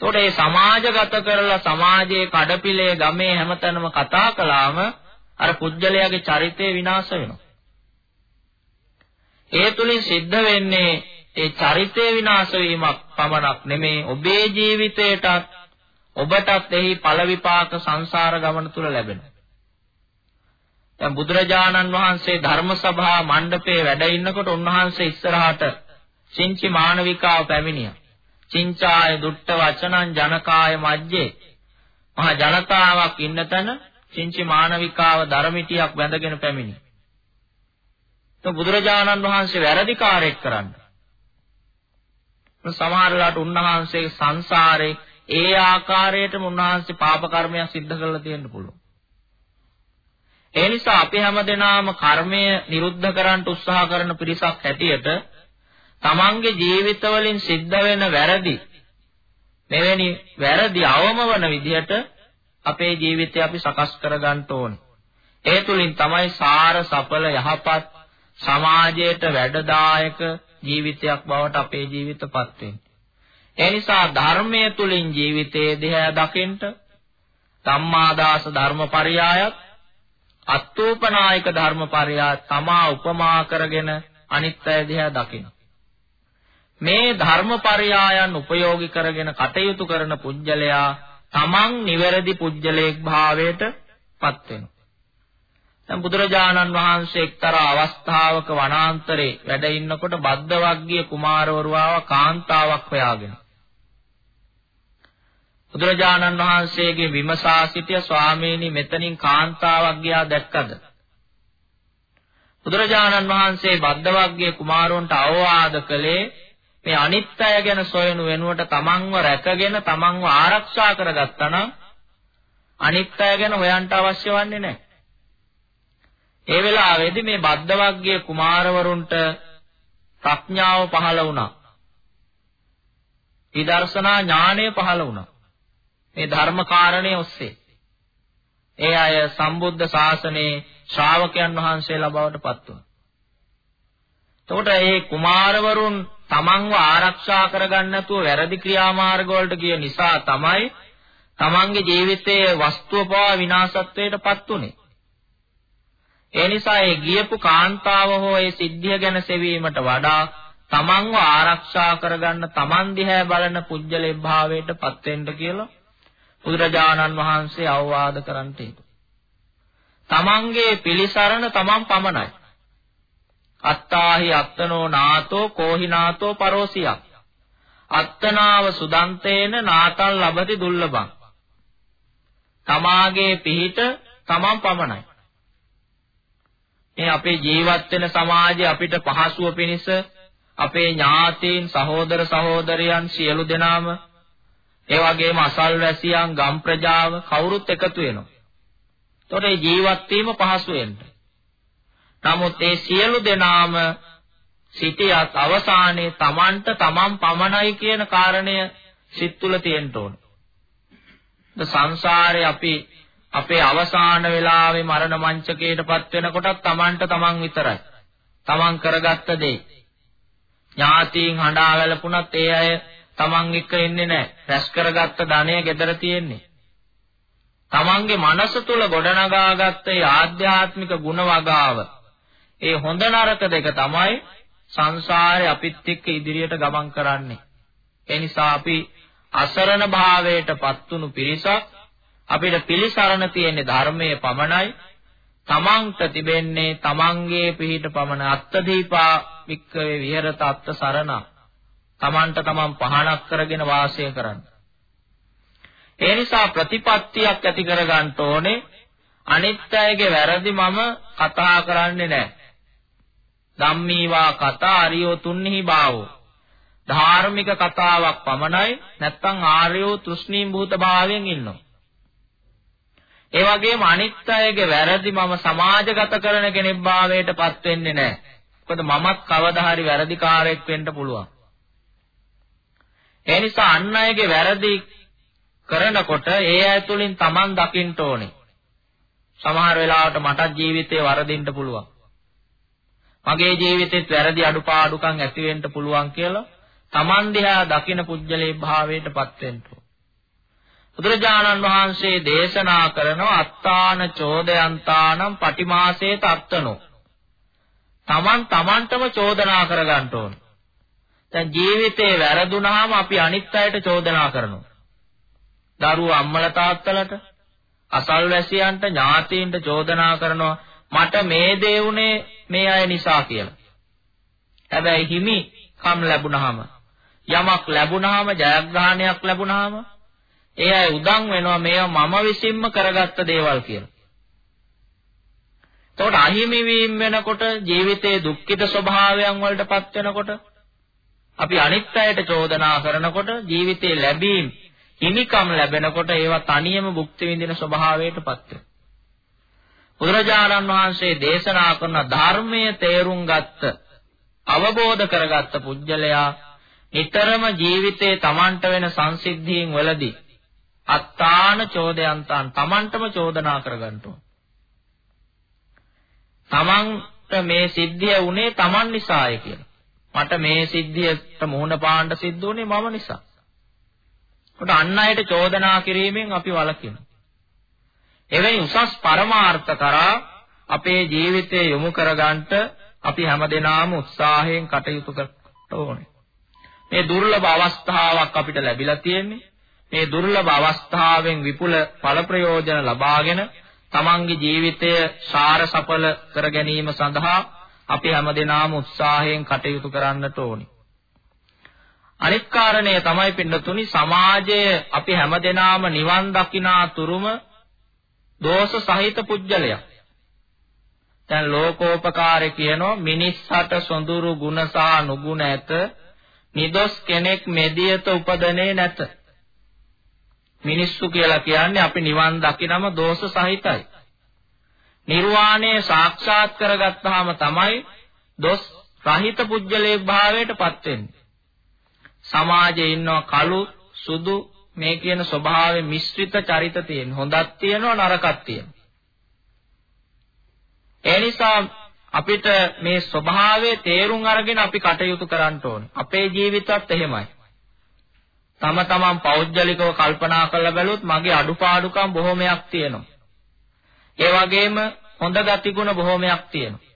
C: එතකොට මේ සමාජගත කරලා සමාජයේ කඩපිලේ ගමේ හැමතැනම කතා කළාම අර පුජ්‍යලයාගේ චරිතය විනාශ වෙනවා. ඒ තුලින් සිද්ධ වෙන්නේ ඒ චරිතය විනාශ වීමක් පමණක් නෙමේ ඔබේ ජීවිතයටත් ඔබටත් එහි ඵල විපාක සංසාර ගමන තුල ලැබෙනවා. දැන් බුදුරජාණන් වහන්සේ ධර්ම සභා මණ්ඩපයේ වැඩ ඉන්නකොට උන්වහන්සේ ඉස්සරහට සිංචි මානවිකාව පැමිණියා. චින්චාය දුට්ට වචනං ජනකාය මජ්ජේ මහ ජනතාවක් ඉන්න තැන චින්චි මානවිකාව ධර්මිතියක් වැඳගෙන පැමිණි. તો බුදුරජාණන් වහන්සේ වැරදි කාර්යයක් කරන්න. සමහර වෙලාවට උන්වහන්සේ සංසාරේ ඒ ආකාරයටම උන්වහන්සේ පාප කර්මයක් සිද්ධ කරලා තියෙන්න පුළුවන්. ඒ නිසා අපි හැමදෙනාම කර්මය නිරුද්ධ කරන්න උත්සාහ කරන පිරිසක් හැටියට තමන්ගේ ජීවිතවලින් සිද්ධ වෙන වැරදි මෙවැනි වැරදි අවම වන විදිහට අපේ ජීවිතය අපි සකස් කරගන්න ඕනේ. ඒ තුලින් තමයි සාර සඵල යහපත් සමාජයට වැඩදායක ජීවිතයක් බවට අපේ ජීවිතපත් වෙන්නේ. ඒ නිසා ධර්මයේ තුලින් ජීවිතයේ දිහා දකින්න සම්මාදාස ධර්මපරියායත් අත්ූපනායක ධර්මපරියාය තමා උපමා කරගෙන අනිත් අය දිහා දකින්න. මේ ධර්මපරියායන් උපයෝගී කරගෙන කටයුතු කරන පුජ්‍යලයා තමන් නිවැරදි පුජ්‍යලයක් භාවයට පත් වෙනවා. දැන් බුදුරජාණන් වහන්සේ එක්තරා අවස්ථාවක වනාන්තරේ වැඩ ඉන්නකොට බද්දවග්ගිය කුමාරවරු ආව කාන්තාවක් හොයාගෙන. බුදුරජාණන් වහන්සේගේ විමසා සිටිය ස්වාමීනි මෙතනින් කාන්තාවක් ගියා දැක්කද? බුදුරජාණන් වහන්සේ බද්දවග්ගිය කුමාරවන්ට අවවාද කළේ මේ අනිත්‍යය ගැන සොයනු වෙනුවට තමන්ව රැකගෙන තමන්ව ආරක්ෂා කරගත්තා නම් අනිත්‍යය ගැන හොයන්න අවශ්‍ය වන්නේ නැහැ. ඒ වෙලාවේදී මේ බද්දවග්ගයේ කුමාරවරුන්ට ප්‍රඥාව පහළ වුණා. විදර්ශනා ඥානය පහළ වුණා. මේ ධර්ම කාරණේ ඔස්සේ. ඒ අය සම්බුද්ධ ශාසනයේ ශ්‍රාවකයන් වහන්සේලා බවට පත් වුණා. එතකොට මේ කුමාරවරුන් තමන්ව ආරක්ෂා කරගන්න නැතුව වැරදි ක්‍රියාමාර්ග වලට ගිය නිසා තමයි තමන්ගේ ජීවිතයේ වස්තුව පවා විනාශත්වයට පත් වුනේ. ඒ නිසා ඒ ගියපු කාන්තාව හෝ ඒ සිද්ධිය ගැන සෙවීමට වඩා තමන්ව ආරක්ෂා කරගන්න තමන් දිහා බලන පුජ්‍යලේ භාවයට පත් වෙන්න කියලා බුදුරජාණන් වහන්සේ අවවාද කරන්නට හේතු. තමන්ගේ පිළිසරණ තමන් පමණයි. අත්තාහි අත්තනෝ නාතෝ කෝහි නාතෝ පරෝසියක්. අත්තනාව සුදන්තේන නාතල් ලබති දුර්ලභං. තමාගේ පිහිට තමන් පමණයි. මේ අපේ ජීවත් වෙන සමාජයේ අපිට පහසුව පිණිස අපේ ඥාතීන් සහෝදර සහෝදරයන් සියලු දෙනාම ඒ වගේම අසල්වැසියන් ගම් ප්‍රජාව කවුරුත් එකතු වෙනවා. එතකොට මේ ජීවත් වීම පහසු වෙන්න. නමුත් ඒ සියලු දෙනාම සිටියත් අවසානයේ Tamanට Taman පමණයි කියන කාරණය සිත් තුළ තියෙන්න ඕන. සංසාරේ අපි අපේ අවසාන වෙලාවේ මරණ මංචකයටපත් වෙනකොටත් Tamanට Taman විතරයි. Taman කරගත්ත දේ. ඥාතීන් හඬා වැළපුණත් ඒ අය Taman එක්ක ඉන්නේ නැහැ. රැස් කරගත්ත ධනය gedara තියෙන්නේ. Tamanගේ මනස තුල ගොඩනගාගත්ත ඒ ආධ්‍යාත්මික ගුණ වගාව ඒ හොඳ නරක දෙක තමයි සංසාරේ අපිත් එක්ක ඉදිරියට ගමන් කරන්නේ. ඒ නිසා අපි අසරණ භාවයටපත් වුණු පිරිසක් අපිට පිළිසරණ තියෙන ධර්මයේ පමණයි තමන්ට තිබෙන්නේ තමන්ගේ පිහිට පමණ අත්තදීපා වික්කවේ විහෙරත අත්ත සරණ තමන්ට තමන් පහනක් කරගෙන වාසය කරන්න. ඒ නිසා ප්‍රතිපත්තියක් ඇති කරගන්න ඕනේ අනිත් අයගේ වැරදි මම කතා කරන්නේ නැහැ. ධම්මීවා කතා අරියෝ තුන්හි බාවෝ. ධාර්මික කතාවක් පමණයි නැත්නම් ආර්යෝ තෘෂ්ණීම් භූත භාවයෙන් ඉන්නවා. ඒ වගේම අනිත් අයගේ වැරදි මම සමාජගත කරන කෙනෙක් භාවයටපත් වෙන්නේ නැහැ. මොකද මමත් කවදා හරි වැරදිකාරයෙක් වෙන්න පුළුවන්. ඒ නිසා අන් අයගේ වැරදි කරනකොට ඒ අය තුලින් Taman දකින්න ඕනේ. සමහර වෙලාවට මටත් ජීවිතේ වරදින්න පුළුවන්. මගේ ජීවිතෙත් වැරදි අඩුපාඩුකම් ඇති වෙන්න පුළුවන් කියලා Taman දිහා දකින පුජ්‍යලේ භාවයටපත් වෙන්න බුදුරජාණන් වහන්සේ දේශනා කරන අත්තාන චෝදයන්තානම් පටිමාසේ තත්තනෝ Taman Tamanටම චෝදනා කරගන්න ඕන. දැන් ජීවිතේ වැරදුනහම අපි අනිත් අයට චෝදනා කරනවා. දරුවෝ අම්මලා තාත්තලට අසල්වැසියන්ට ඥාතීන්ට චෝදනා කරනවා මට මේ දේ උනේ මේ අය නිසා කියලා. හැබැයි හිමි කම් ලැබුණාම යමක් ලැබුණාම ජයග්‍රහණයක් ලැබුණාම ඒ අය උදන් වෙනවා මේවා මම විසින්ම කරගත්ත දේවල් කියලා. එතකොට අහිමි වීම වෙනකොට ජීවිතයේ දුක්ඛිත ස්වභාවයන් වලටපත් වෙනකොට අපි අනිත් අයට චෝදනා කරනකොට ජීවිතේ ලැබීම් හිමිකම් ලැබෙනකොට ඒවා තනියම භුක්ති විඳින ස්වභාවයටපත් වෙනවා. බුදුරජාණන් වහන්සේ දේශනා කරන ධර්මයේ තේරුම් ගත්ත අවබෝධ කරගත්ත පුජ්‍යලයා නිතරම ජීවිතේ Tamanට වෙන සංසිද්ධීන් වලදී අත්තාන චෝදයන්තාන් Tamanටම චෝදනා කරගන්න ඕන. Tamanට මේ සිද්ධිය උනේ Taman නිසාය කියලා. මට මේ සිද්ධියට මුහුණ පාන්න සිද්ධ වුනේ මම නිසා. කොට අන් අයට චෝදනා කිරීමෙන් අපි වළකිනවා. එවැනි උසස් පරමාර්ථ කරා අපේ ජීවිතය යොමු කරගන්නට අපි හැමදෙනාම උත්සාහයෙන් කටයුතු කරන්න ඕනේ. මේ දුර්ලභ අවස්ථාවක් අපිට ලැබිලා තියෙන්නේ. මේ දුර්ලභ අවස්ථාවෙන් විපුල ඵල ප්‍රයෝජන ලබාගෙන තමන්ගේ ජීවිතය සාර සඵල කර ගැනීම සඳහා අපි හැමදෙනාම උත්සාහයෙන් කටයුතු කරන්නට ඕනේ. අනිත් කාරණය තමයි පින්නතුනි සමාජයේ අපි හැමදෙනාම නිවන් දකිනා තුරුම දෝෂ සහිත පුජ්‍යලයක්. දැන් ලෝකෝපකාරය කියනවා මිනිස්සට සොඳුරු ගුණ සහ නුගුණ ඇත. නිදොස් කෙනෙක් මෙදියත උපදනේ නැත. මිනිස්සු කියලා කියන්නේ අපි නිවන් දකිනම දෝෂ සහිතයි. නිර්වාණය සාක්ෂාත් කරගත්තාම තමයි දොස් රහිත පුජ්‍යලේ භාවයටපත් වෙන්නේ. සමාජයේ ඉන්නවා කළු සුදු මේ කියන ස්වභාවයේ මිශ්‍රිත චරිත තියෙන. හොඳක් තියෙනවා නරකක් තියෙනවා. ඒ නිසා අපිට මේ ස්වභාවයේ තේරුම් අරගෙන අපි කටයුතු කරන්න ඕනේ. අපේ ජීවිතත් එහෙමයි. තම තමන් පෞද්ගලිකව කල්පනා කරලා බැලුවොත් මගේ අඩුපාඩුකම් බොහොමයක් තියෙනවා. ඒ වගේම හොඳ ගතිගුණ බොහොමයක් තියෙනවා.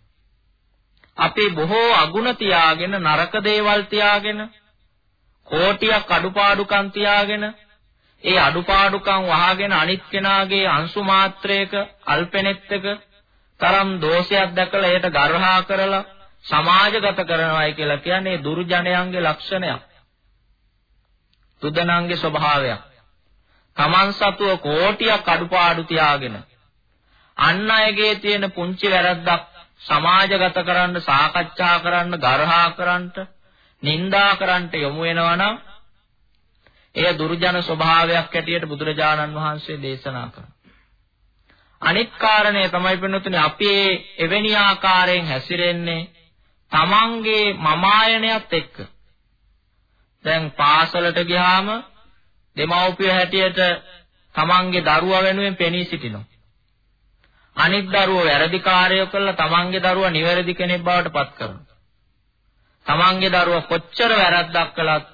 C: අපි බොහෝ අගුණ තියාගෙන නරක දේවල් තියාගෙන කෝටියක් අඩුපාඩුකම් තියාගෙන ඒ අඩුපාඩුකම් වහගෙන අනිත් කෙනාගේ අංශු මාත්‍රයක අල්පෙනෙත්තක තරම් දෝෂයක් දැකලා ඒට ගර්හා කරලා සමාජගත කරනවායි කියලා කියන්නේ දුර්ජනයන්ගේ ලක්ෂණයක්. තුදනන්ගේ ස්වභාවයක්. Taman සතුව කෝටියක් අඩුපාඩු තියාගෙන අන් අයගේ තියෙන පුංචි වැරද්දක් සමාජගත කරන්න සාකච්ඡා කරන්න ගර්හා කරන්න නින්දා කරන්න යොමු වෙනවා නම් එය දුර්ජන ස්වභාවයක් ඇටියට බුදුරජාණන් වහන්සේ දේශනා කරනවා. අනිත් කාරණය තමයි පින්නතුනේ අපි එවැනි ආකාරයෙන් හැසිරෙන්නේ තමන්ගේ මමායනයත් එක්ක. දැන් පාසලට ගියාම දෙමව්පිය හැටියට තමන්ගේ දරුවා වෙනුවෙන් පෙනී සිටිනවා. අනිත් දරුවෝ වැරදි කාර්යය කළා තමන්ගේ දරුවා නිවැරදි කෙනෙක් බවට පත් කරනවා. තමන්ගේ දරුවා කොච්චර වැරද්දක් කළත්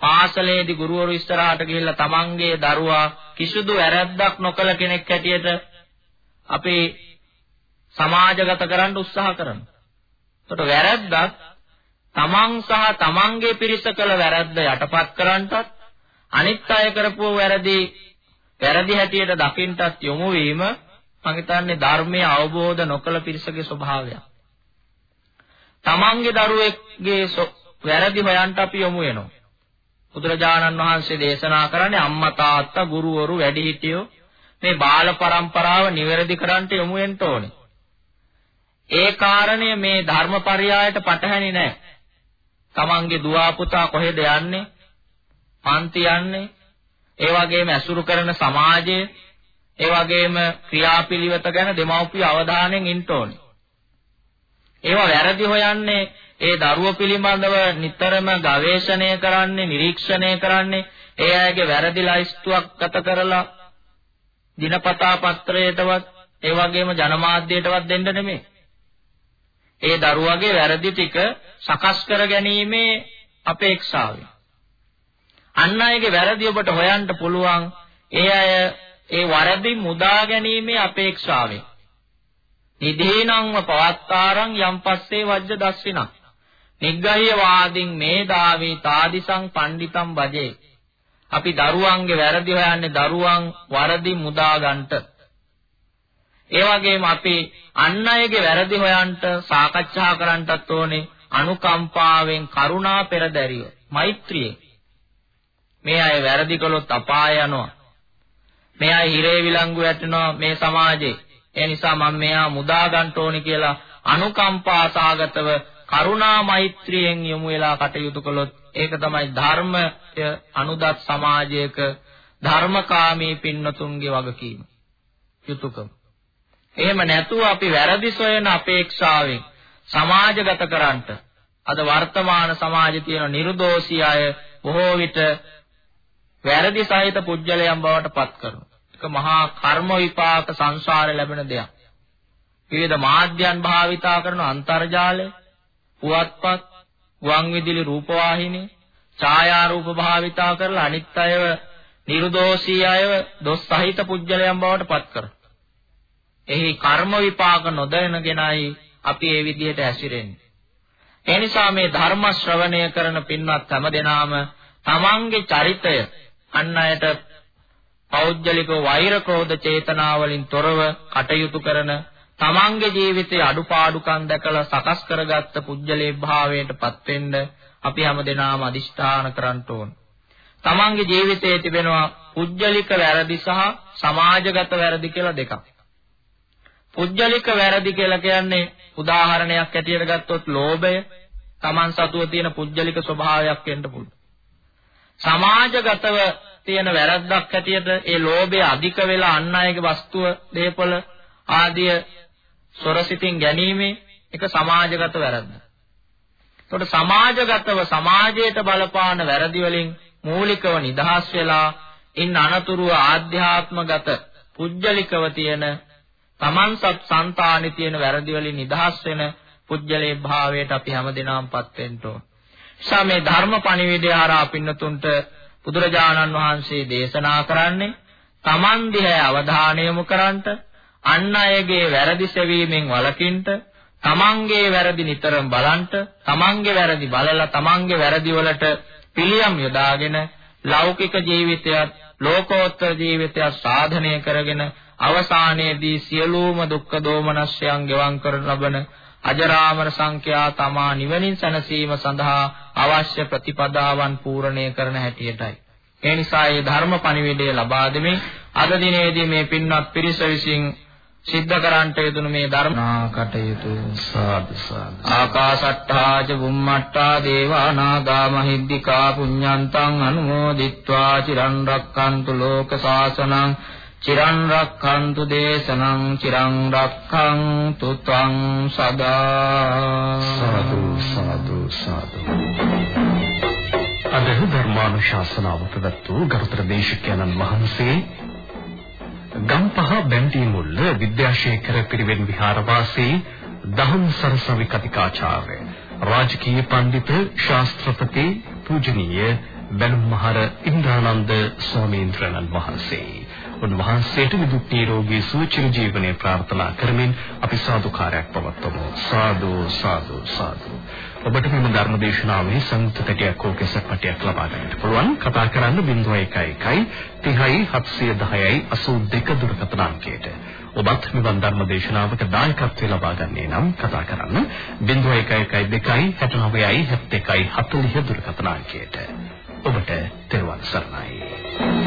C: පාසලේදී ගුරුවරු ඉස්සරහට ගිහිල්ලා තමන්ගේ දරුවා කිසිදු වැරද්දක් නොකළ කෙනෙක් හැටියට අපි සමාජගත කරන්න උත්සාහ කරනවා. එතකොට වැරද්දක් තමන් සහ තමන්ගේ පිරිස කළ වැරද්ද යටපත් කරන්නටත් අනිත් අය කරපු වැරදි වැරදි හැටියට දකින්නටත් යොමු වීම මම හිතන්නේ ධර්මයේ අවබෝධ නොකළ පිරිසගේ ස්වභාවයක්. තමන්ගේ දරුවෙක්ගේ වැරදි හොයන්ට අපි යොමු වෙනවා. බුදුරජාණන් වහන්සේ දේශනා කරන්නේ අම්මා තාත්තා ගුරුවරු වැඩිහිටියෝ මේ බාල પરම්පරාව නිවැරදි කරන්නට යොමු වෙන්න ඕනේ. ඒ කාරණය මේ ධර්මපරයයට පටහැනි නැහැ. තමන්ගේ දුව පුතා කොහෙද යන්නේ? පන්ති යන්නේ? ඒ වගේම ඇසුරු කරන සමාජය, ඒ වගේම ක්‍රියාපිළිවෙත ගැන දෙමව්පිය අවධානයෙන් ඉන්න ඕනේ. ඒවා වැරදි හොයන්නේ ඒ දරුව පිළිබඳව නිතරම ගවේෂණය කරන්නේ, නිරීක්ෂණය කරන්නේ, ඒ අයගේ වැරදි ලයිස්තුවක් ගත කරලා දිනපතා පත්‍රයටවත් ඒ වගේම ජනමාධ්‍යයටවත් දෙන්න නෙමෙයි. ඒ දරුවගේ වැරදි ටික සකස් කර ගැනීමේ අපේක්ෂාවයි. අන් අයගේ වැරදි ඔබට හොයන්න පුළුවන් ඒ අය ඒ වරදි මුදා ගැනීමේ අපේක්ෂාවෙන්. නිදීනංව පවත්තාරං යම් පස්සේ වජ්ජ දස්සිනං. නිග්ගහ්‍ය වාදින් මේදාවි තාදිසං පණ්ඩිතම් වජේ. අපි දරුවන්ගේ වැරදි හොයන්නේ දරුවන් වරදි මුදා ගන්නට. ඒ වගේම අපි අන් අයගේ වැරදි හොයන්ට සාකච්ඡා කරන්නටත් ඕනේ අනුකම්පාවෙන් කරුණා පෙරදැරිව මෛත්‍රියෙන්. මේ අය වැරදි කළොත් අපාය යනවා. මේ අය හිරේ විලංගු වැටෙනවා මේ සමාජේ. ඒ නිසා මම මෙයා මුදා ගන්න ඕනේ කියලා අනුකම්පා සාගතව කරුණා මෛත්‍රියෙන් යොමු වෙලා කටයුතු කළොත් ඒක තමයි ධර්මය අනුදත් සමාජයක ධර්මකාමී පින්නතුන්ගේ වගකීම. යුතුයකම එහෙම නැතුව අපි වැරදි සොයන අපේක්ෂාවෙන් සමාජගත කරන්නට අද වර්තමාන සමාජයේ තියෙන නිර්දෝෂී අය බොහෝ විට වැරදි සහිත පුජ්‍යලයන් බවට පත් කරනවා. ඒක මහා කර්ම විපාක සංසාරේ ලැබෙන දෙයක්. විවිධ මාධ්‍යයන් භාවිතා කරන අන්තර්ජාලය, පුවත්පත්, ගුවන් විදුලි රූපවාහිනී, ඡායාරූප භාවිතා කරලා අනිත් අයව නිර්දෝෂී අයව දොස් සහිත පුජ්‍යලයන් බවට පත් කරනවා. එහි කර්ම විපාක නොදැනගෙනයි අපි ඒ විදිහට ඇසිරෙන්නේ. ඒ නිසා මේ ධර්ම ශ්‍රවණය කරන පින්වත් හැමදෙනාම තමන්ගේ චරිතය අන් අයට පෞද්ගලික වෛර ක්‍රෝධ චේතනාවලින් තොරව කටයුතු කරන තමන්ගේ ජීවිතයේ අඩුපාඩුකම් දැකලා සකස් කරගත්ත පුජ්‍යලේ භාවයටපත් වෙන්න අපි හැමදෙනාම අදිෂ්ඨාන කරන්න ඕන. තමන්ගේ ජීවිතයේ තිබෙනවා පුජ්‍යලික වැරදි සහ සමාජගත වැරදි කියලා දෙකක්. පුජ්‍යලික වැරදි කියලා කියන්නේ උදාහරණයක් ඇටියට ගත්තොත් ලෝභය Taman සතුව තියෙන පුජ්‍යලික ස්වභාවයක් වෙන්න පුළුවන්. සමාජගතව තියෙන වැරද්දක් ඇටියට ඒ ලෝභය අධික වෙලා අන් අයගේ වස්තුව, දේපල ආදිය සොරසිතින් ගැනීමේ එක සමාජගත වැරද්ද. එතකොට සමාජගතව සමාජයට බලපාන වැරදි වලින් මූලිකව නිදහස් වෙලා ඉන් අනතුරුව ආධ්‍යාත්මගත පුජ්‍යලිකව තියෙන Taman සත් సంతානෙ තියෙන වැරදි වලින් නිදහස් වෙන පුජ්‍යලේ භාවයට අපි හැමදෙනාමපත් වෙන්න ඕන. නිසා මේ ධර්ම පණිවිඩය හරහා පින්නතුන්ට බුදුරජාණන් වහන්සේ දේශනා කරන්නේ Taman දිහා අවධානය යොමු කරන්ට අන් අයගේ වැරදි සෙවීමෙන් වළකින්ට තමන්ගේ වැරදි නිතරම බලන්ට තමන්ගේ වැරදි බලලා තමන්ගේ වැරදි වලට පිළියම් යොදාගෙන ලෞකික ජීවිතයත් ලෝකෝත්තර ජීවිතය සාධනය කරගෙන අවසානයේදී සියලුම දුක්ඛ දෝමනස්යන් ගෙවම් කර ලබන අජරාමර සංඛ්‍යා තමා නිවනින් සැනසීම සඳහා අවශ්‍ය ප්‍රතිපදාවන් පූර්ණණය කරන හැටියටයි. ඒ නිසා මේ ධර්ම පණිවිඩය ලබා දෙමින් අද දිනේදී මේ පින්වත් පිරිස විසින් සිද්ධ කරන්ට යෙදුණු මේ ධර්ම කටයුතු සාදු සාදු ආකාශට්ටා ච බුම්මට්ටා දේවා නාග මහිද්దికා පුඤ්ඤන්තං අනුමෝදිත්වා චිරන් රැක්කන්තු ලෝක සාසනං චිරන් රක්칸තු දේශනං චිරන් රක්칸තු ත්වං සදා
D: සාදු සාදු සාදු අද ධර්මානුශාසනාව ප්‍රදත්තු ගරුතර දේශකයන්න් වහන්සේ ගම්පහ බැන්ටි මුල්ල විද්‍යාශේඛර පිරිවෙන් විහාරවාසී දහම් සරසවි කතිකාචාර්ය රාජකීය පඬිතු ශාස්ත්‍රපති පූජනීය බැලුම්මහර ඉන්ද්‍රානන්ද ස්වාමීන් වහන්සේ. උන්වහන්සේට විදුක් නිරෝගී සුවචිර ජීවනයේ ප්‍රාර්ථනා කරමින් අපි සාදුකාරයක් පවත්වමු. සාදු සාදු සාදු. ඔබට මෙම ධර්ම දේශනාවේ සංයුක්තකයක් හෝ කෙසට් පටයක් ලබා ගන්නට පුළුවන්. කතා කරන්න 0111 30යි 710යි 82 දුරකථන අංකයට. ඔබත් මෙවන් ධර්ම දේශනාවක දායකත්වය ලබා ගන්නේ නම් කතා කරන්න 0112 69යි 71යි 40 දුරකථන අංකයට. ඔබට තෙරුවන් සරණයි.